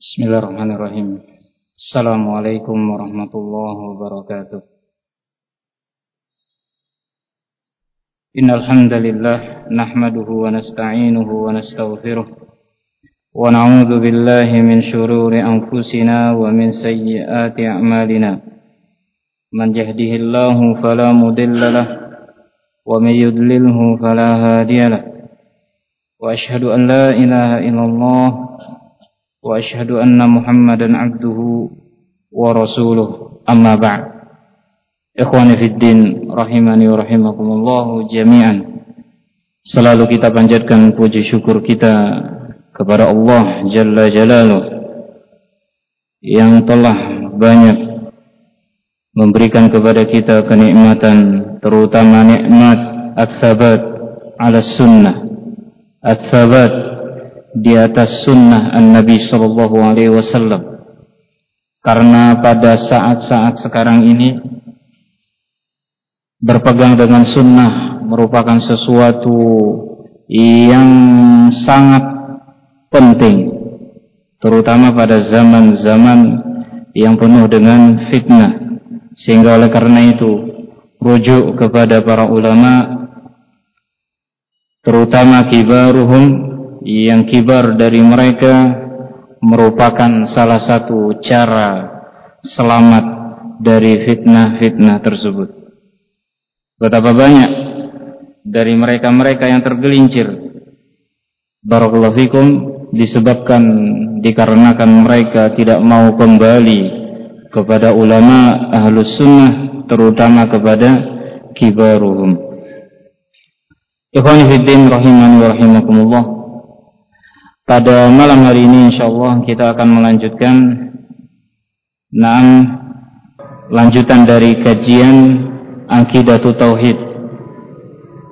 Bismillahirrahmanirrahim. Assalamualaikum warahmatullahi wabarakatuh. Innal hamdalillah nahmaduhu wa nasta'inuhu wa nastaghfiruh wa na'udzu billahi min shururi anfusina wa min sayyiati a'malina. Man yahdihillahu fala mudilla lah wa may yudlilhu fala hadiya lah. Wa ashhadu an la ilaha illallah وأشهد أن محمدا عبده ورسوله أما بعد إخواني في الدين rahimani wa rahimakumullah jami'an Selalu kita panjatkan puji syukur kita kepada Allah Jalla Jalaluh yang telah banyak memberikan kepada kita kenikmatan terutama nikmat at-thabat ala sunnah at-thabat di atas sunnah an-nabi sallallahu alaihi wasallam. Karena pada saat-saat sekarang ini berpegang dengan sunnah merupakan sesuatu yang sangat penting terutama pada zaman-zaman yang penuh dengan fitnah. Sehingga oleh karena itu rujuk kepada para ulama terutama kibaruhum yang kibar dari mereka merupakan salah satu cara selamat dari fitnah-fitnah tersebut. Betapa banyak dari mereka-mereka yang tergelincir Barakallahu fikum disebabkan dikarenakan mereka tidak mau kembali kepada ulama ahlus sunnah terutama kepada kibaruhum. Ikhwani fiddin rahimani wa rahimakumullah. Pada malam hari ini insyaallah kita akan melanjutkan enam lanjutan dari kajian Aqidatu Tauhid.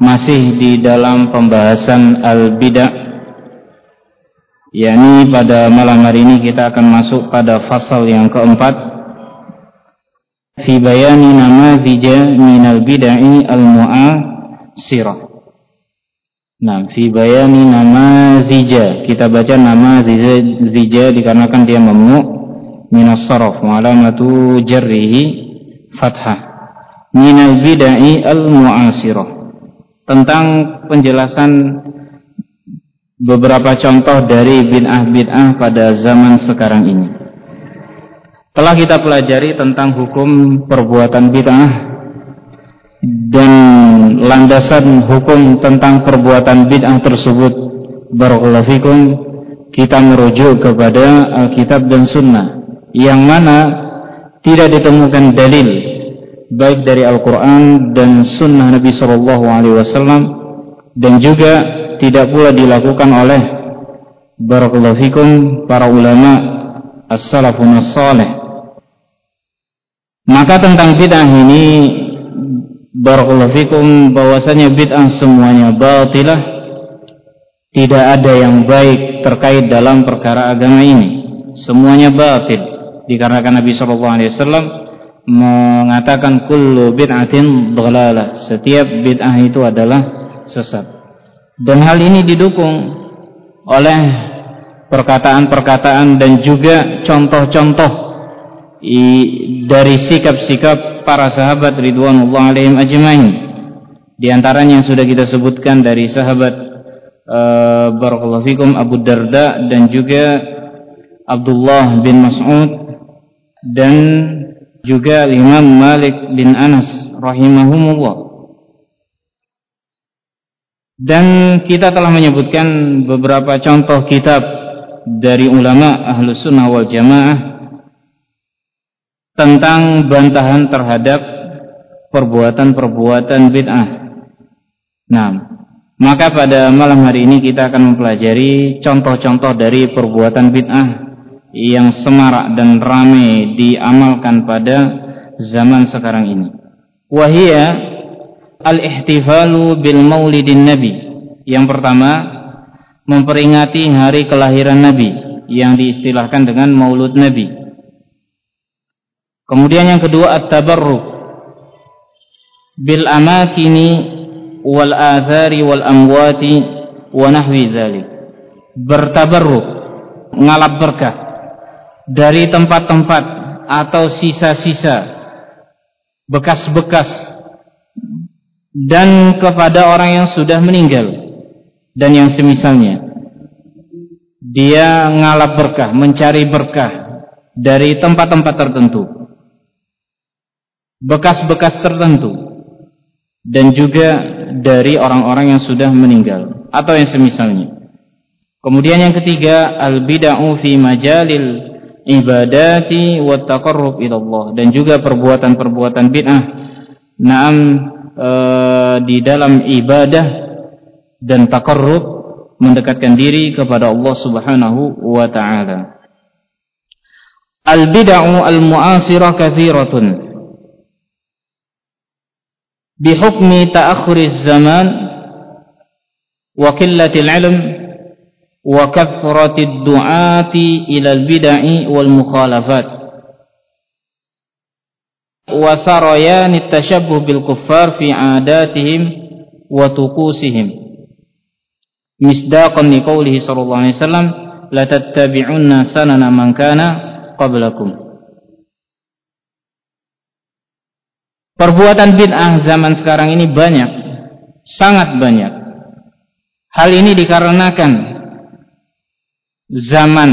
Masih di dalam pembahasan al-bid'ah yakni pada malam hari ini kita akan masuk pada fasal yang keempat fi bayani namazija minal bid'ah al-mu'asirah Nah, fi bayani namazija kita baca nama zija dikarenakan dia memnu minas saraf wa jarrihi fathah. Minal bid'ah al-mu'asirah. Tentang penjelasan beberapa contoh dari bid'ah-bid'ah pada zaman sekarang ini. Telah kita pelajari tentang hukum perbuatan bid'ah dan landasan hukum tentang perbuatan bid'ah tersebut. Barakallahu kita merujuk kepada Alkitab dan Sunnah yang mana tidak ditemukan dalil baik dari Al-Quran dan Sunnah Nabi Shallallahu Alaihi Wasallam dan juga tidak pula dilakukan oleh barakallahu para ulama as-salafun as-salih maka tentang bid'ah ini barakallahu fikum bahwasanya bid'ah semuanya batilah. Tidak ada yang baik terkait dalam perkara agama ini. Semuanya batil. Dikarenakan Nabi sallallahu alaihi wasallam mengatakan kullu bid'atin dhalalah. Setiap bid'ah itu adalah sesat. Dan hal ini didukung oleh perkataan-perkataan dan juga contoh-contoh dari sikap-sikap para sahabat ridwanullah alaihim ajmain. Di antaranya yang sudah kita sebutkan dari sahabat uh, barakallahu fikum Abu Darda dan juga Abdullah bin Mas'ud dan juga Imam Malik bin Anas rahimahumullah. Dan kita telah menyebutkan beberapa contoh kitab dari ulama ahlu sunnah wal jamaah tentang bantahan terhadap perbuatan-perbuatan bid'ah. Nah, maka pada malam hari ini kita akan mempelajari contoh-contoh dari perbuatan bid'ah yang semarak dan ramai diamalkan pada zaman sekarang ini. Wahia al-ihtifalu bil maulidin nabi. Yang pertama, memperingati hari kelahiran nabi yang diistilahkan dengan maulud nabi. Kemudian yang kedua at-tabarruk. Bil amakini wal athari wal amwati wa nahwi dzalik. Bertabarruk, ngalap berkah dari tempat-tempat atau sisa-sisa bekas-bekas dan kepada orang yang sudah meninggal dan yang semisalnya. Dia ngalap berkah mencari berkah dari tempat-tempat tertentu bekas-bekas tertentu. Dan juga dari orang-orang yang sudah meninggal. Atau yang semisalnya. Kemudian yang ketiga al-bid'u fi majalil ibadati wa taqarrub ila Allah dan juga perbuatan-perbuatan bid'ah. Na'am e, di dalam ibadah dan taqarrub mendekatkan diri kepada Allah Subhanahu wa taala. Al bid'u al mu'asirah kathiratun bihukmi ta'akhuri zaman wa qillatil ilm wa kathratid du'ati ila al-bid'i wal mukhalafat wa sarayan at-tashabbuh bil kuffar fi 'adatihim wa tuqusihim misdaqan li qawlihi sallallahu alaihi wasallam la tattabi'unna sanana man kana qablakum Perbuatan bid'ah zaman sekarang ini banyak, sangat banyak. Hal ini dikarenakan zaman.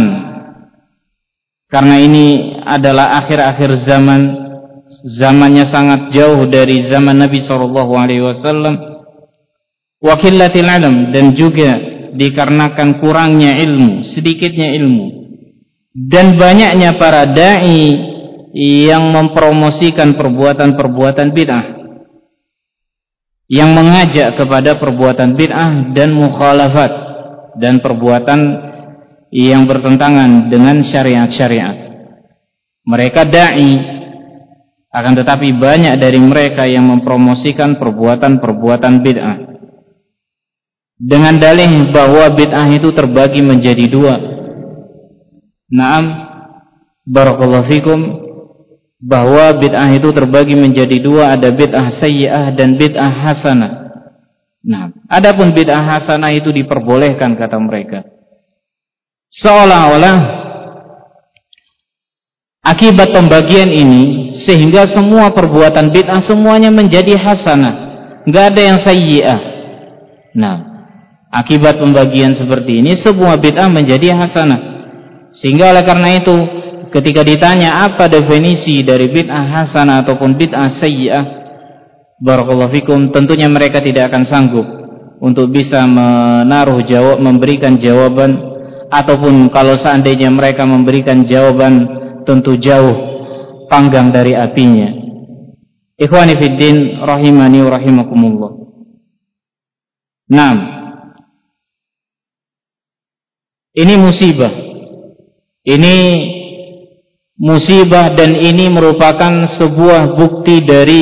Karena ini adalah akhir-akhir zaman. Zamannya sangat jauh dari zaman Nabi sallallahu alaihi wasallam. Ilm dan juga dikarenakan kurangnya ilmu sedikitnya ilmu. Dan banyaknya para dai yang mempromosikan perbuatan-perbuatan bid'ah yang mengajak kepada perbuatan bid'ah dan mukhalafat dan perbuatan yang bertentangan dengan syariat-syariat. Mereka dai akan tetapi banyak dari mereka yang mempromosikan perbuatan-perbuatan bid'ah. Dengan dalih bahwa bid'ah itu terbagi menjadi dua. Naam barakallahu fikum bahwa bid'ah itu terbagi menjadi dua, ada bid'ah sayyi'ah dan bid'ah hasanah. Nah, adapun bid'ah hasanah itu diperbolehkan kata mereka. Seolah-olah akibat pembagian ini sehingga semua perbuatan bid'ah semuanya menjadi hasanah. Nggak ada yang sayyi'ah. Nah akibat pembagian seperti ini semua bid'ah menjadi hasanah. Sehingga oleh karena itu ketika ditanya apa definisi dari bid'ah hasanah ataupun bid'ah sayyi'ah barakallahu fikum tentunya mereka tidak akan sanggup untuk bisa menaruh jawab memberikan jawaban ataupun kalau seandainya mereka memberikan jawaban tentu jauh panggang dari apinya. Ikhwani fiddin rahimani wa rahimakumullah. Naam. Ini musibah. Ini musibah dan ini merupakan sebuah bukti dari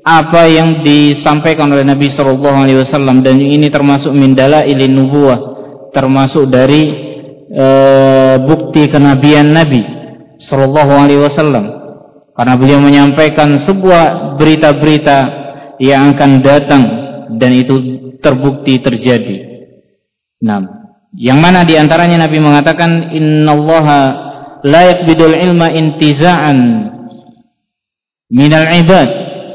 apa yang disampaikan oleh Nabi sallallahu alaihi wasallam. Dan ini termasuk min dalailin nubuwah termasuk dari e, bukti kenabian Nabi Shallallahu Alaihi Wasallam. Karena beliau menyampaikan sebuah berita-berita yang akan datang dan itu terbukti terjadi. Nah, yang mana di antaranya Nabi mengatakan Inna Allah la yakbidul ilma intiza'an minal ibad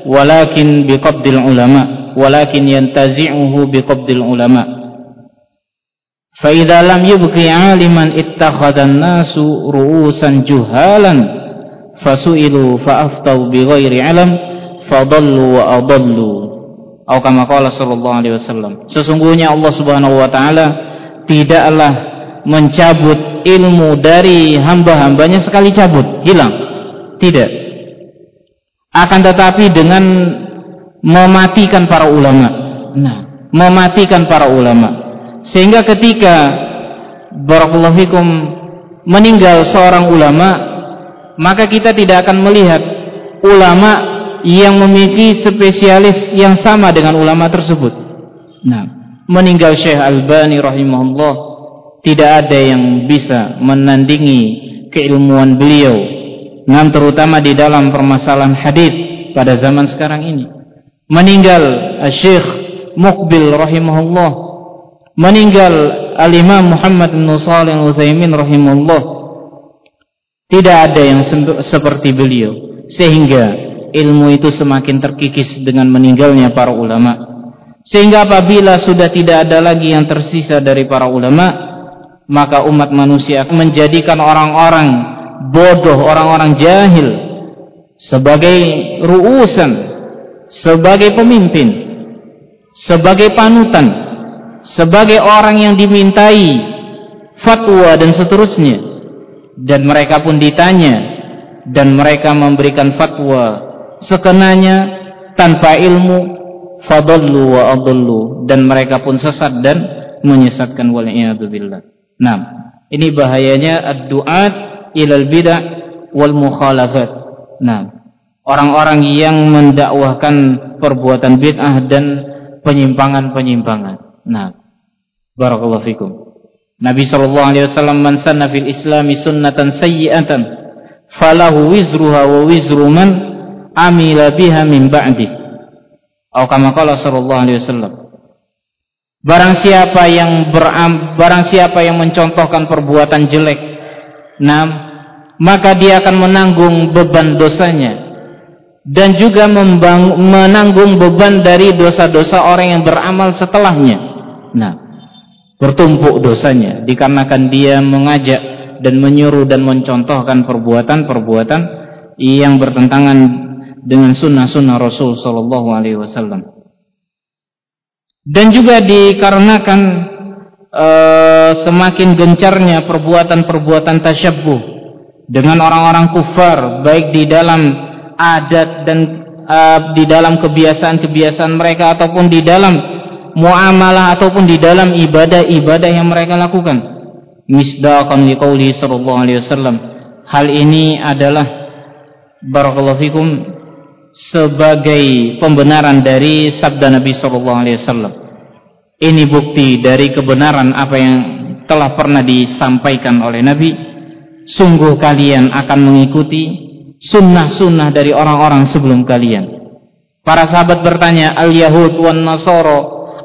walakin biqabdil ulama walakin yantazi'uhu biqabdil ulama فإذا لم يبق عالما اتخذ الناس رؤوسا جهالا فسئلوا فأفتوا بغير علم فضلوا وأضلوا atau kama qala sallallahu alaihi wasallam sesungguhnya Allah Subhanahu wa taala tidaklah mencabut ilmu dari hamba-hambanya sekali cabut hilang. Tidak. Akan tetapi dengan mematikan para ulama. Nah mematikan para ulama. Sehingga ketika barakallahu fikum meninggal seorang ulama maka kita tidak akan melihat ulama yang memiliki spesialis yang sama dengan ulama tersebut. Nah meninggal Syekh Albani rahimahullah tidak ada yang bisa menandingi keilmuan beliau nah terutama di dalam permasalahan hadis pada zaman sekarang ini meninggal Syekh Mukbil rahimahullah meninggal Al-Imam Muhammad bin Shalih Al-Utsaimin rahimahullah Tidak ada yang seperti beliau sehingga ilmu itu semakin terkikis dengan meninggalnya para ulama. Sehingga apabila sudah tidak ada lagi yang tersisa dari para ulama, maka umat manusia menjadikan orang-orang bodoh, orang-orang jahil sebagai ruusan, sebagai pemimpin, sebagai panutan, sebagai orang yang dimintai fatwa dan seterusnya. Dan mereka pun ditanya dan mereka memberikan fatwa sekenanya tanpa ilmu fadallu wa adallu dan mereka pun sesat dan menyesatkan wal billah. Nah, ini bahayanya ad-du'at ilal bid'ah wal mukhalafat. Nah, orang-orang yang mendakwahkan perbuatan bid'ah dan penyimpangan-penyimpangan. Nah, barakallahu fikum. Nabi sallallahu alaihi wasallam man sanna fil islami sunnatan sayyi'atan falahu wizruha wa wizru man amila biha min ba'di. Atau kama qala sallallahu alaihi wasallam. Barang siapa yang beram, barang siapa yang mencontohkan perbuatan jelek, nam, maka dia akan menanggung beban dosanya dan juga membang, menanggung beban dari dosa-dosa orang yang beramal setelahnya. Nah, bertumpuk dosanya dikarenakan dia mengajak dan menyuruh dan mencontohkan perbuatan-perbuatan yang bertentangan dengan sunnah-sunnah Rasul Sallallahu Alaihi Wasallam. Dan juga dikarenakan uh, semakin gencarnya perbuatan-perbuatan tasyabuh dengan orang-orang kufar, baik di dalam adat dan uh, di dalam kebiasaan-kebiasaan mereka ataupun di dalam muamalah ataupun di dalam ibadah-ibadah yang mereka lakukan. Misdaqan liqauli sallallahu alaihi wasallam. Hal ini adalah barakallahu fikum sebagai pembenaran dari sabda Nabi sallallahu alaihi wasallam. Ini bukti dari kebenaran apa yang telah pernah disampaikan oleh Nabi. Sungguh kalian akan mengikuti sunnah-sunnah dari orang-orang sebelum kalian. Para sahabat bertanya, Al-Yahud wan Nasoro,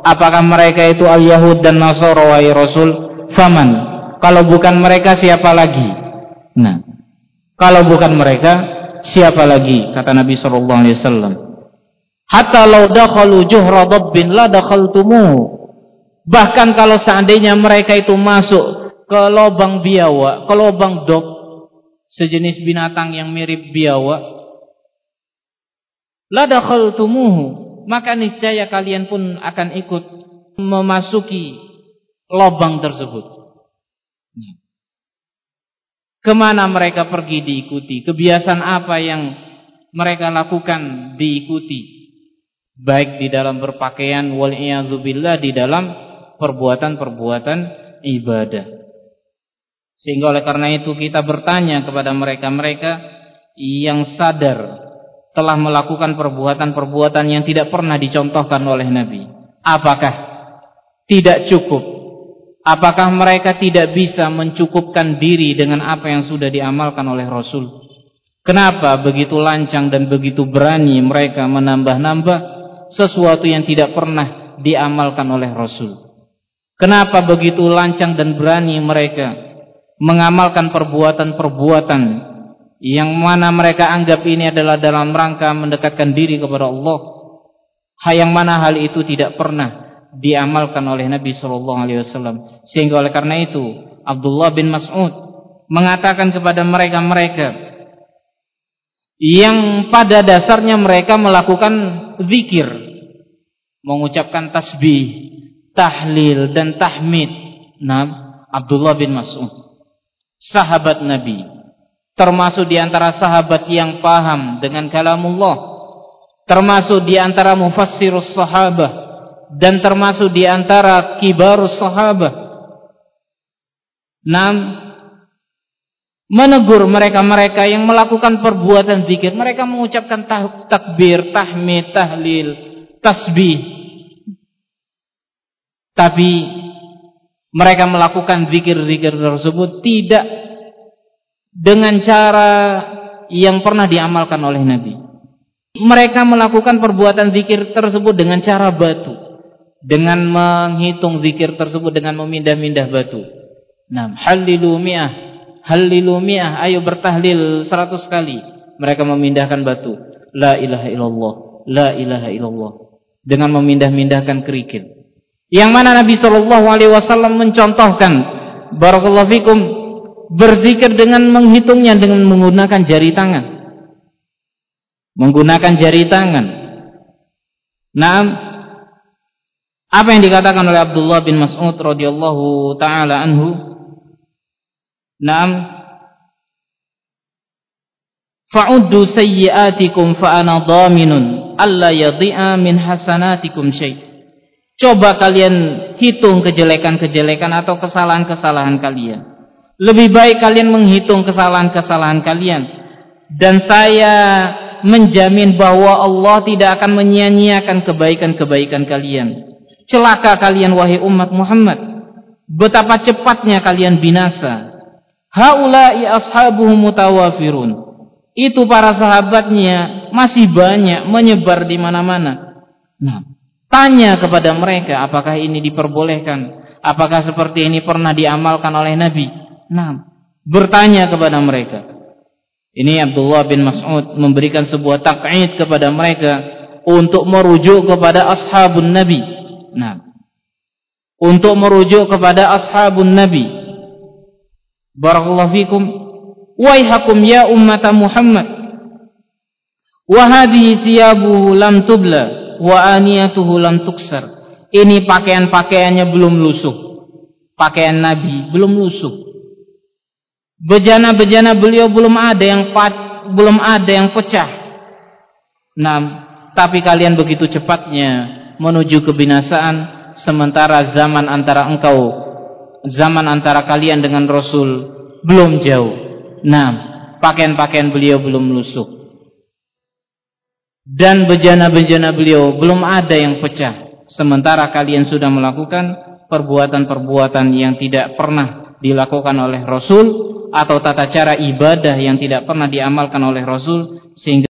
apakah mereka itu Al-Yahud dan Nasoro wahai Rasul? Faman, kalau bukan mereka siapa lagi? Nah, kalau bukan mereka siapa lagi? Kata Nabi sallallahu alaihi wasallam. Hatta law dakhalu juhra dabbin la dakhaltumu. Bahkan kalau seandainya mereka itu masuk ke lubang biawa ke lubang dob sejenis binatang yang mirip biawa la dakhaltumuhu maka niscaya kalian pun akan ikut memasuki lubang tersebut Ke mana mereka pergi diikuti? Kebiasaan apa yang mereka lakukan diikuti? Baik di dalam berpakaian wal di dalam perbuatan-perbuatan ibadah. Sehingga oleh karena itu kita bertanya kepada mereka-mereka yang sadar telah melakukan perbuatan-perbuatan yang tidak pernah dicontohkan oleh Nabi. Apakah tidak cukup Apakah mereka tidak bisa mencukupkan diri dengan apa yang sudah diamalkan oleh Rasul? Kenapa begitu lancang dan begitu berani mereka menambah-nambah sesuatu yang tidak pernah diamalkan oleh Rasul? Kenapa begitu lancang dan berani mereka mengamalkan perbuatan-perbuatan yang mana mereka anggap ini adalah dalam rangka mendekatkan diri kepada Allah? Yang mana hal itu tidak pernah diamalkan oleh Nabi Shallallahu Alaihi Wasallam. Sehingga oleh karena itu Abdullah bin Mas'ud mengatakan kepada mereka-mereka yang pada dasarnya mereka melakukan zikir, mengucapkan tasbih, tahlil dan tahmid. Nah, Abdullah bin Mas'ud, sahabat Nabi, termasuk di antara sahabat yang paham dengan kalamullah, termasuk di antara mufassirus sahabah dan termasuk di antara kibar sahabat. Nam menegur mereka-mereka yang melakukan perbuatan zikir. Mereka mengucapkan takbir, tahmid, tahlil, tasbih. Tapi mereka melakukan zikir-zikir tersebut tidak dengan cara yang pernah diamalkan oleh Nabi. Mereka melakukan perbuatan zikir tersebut dengan cara batu dengan menghitung zikir tersebut dengan memindah-mindah batu. Nah, halilu mi'ah, Halilu mi'ah, ayo bertahlil seratus kali. Mereka memindahkan batu. La ilaha illallah, la ilaha illallah. Dengan memindah-mindahkan kerikil. Yang mana Nabi Shallallahu Alaihi Wasallam mencontohkan, barakallahu fikum, berzikir dengan menghitungnya dengan menggunakan jari tangan. Menggunakan jari tangan. Nah, apa yang dikatakan oleh Abdullah bin Mas'ud radhiyallahu taala anhu? Naam Fa'uddu sayyiatikum fa ana dhaminun alla yadhi'a min hasanatikum syai. Coba kalian hitung kejelekan-kejelekan atau kesalahan-kesalahan kalian. Lebih baik kalian menghitung kesalahan-kesalahan kalian dan saya menjamin bahwa Allah tidak akan menyia-nyiakan kebaikan-kebaikan kalian. Celaka kalian wahai umat Muhammad. Betapa cepatnya kalian binasa haula'i ashabuhu mutawafirun. Itu para sahabatnya masih banyak menyebar di mana-mana. Nah, tanya kepada mereka apakah ini diperbolehkan? Apakah seperti ini pernah diamalkan oleh Nabi? Nah, bertanya kepada mereka. Ini Abdullah bin Mas'ud memberikan sebuah takkid kepada mereka untuk merujuk kepada ashabun Nabi. Nah, untuk merujuk kepada ashabun Nabi Barakallahu fikum. Waihakum ya ummata Muhammad. Wa hadhihi lam tubla wa aniyatuhu lam tuksar. Ini pakaian-pakaiannya belum lusuh. Pakaian Nabi belum lusuh. Bejana-bejana beliau belum ada yang belum ada yang pecah. Nah, tapi kalian begitu cepatnya menuju kebinasaan sementara zaman antara engkau zaman antara kalian dengan Rasul belum jauh. Nah, pakaian-pakaian beliau belum lusuh. Dan bejana-bejana beliau belum ada yang pecah. Sementara kalian sudah melakukan perbuatan-perbuatan yang tidak pernah dilakukan oleh Rasul atau tata cara ibadah yang tidak pernah diamalkan oleh Rasul sehingga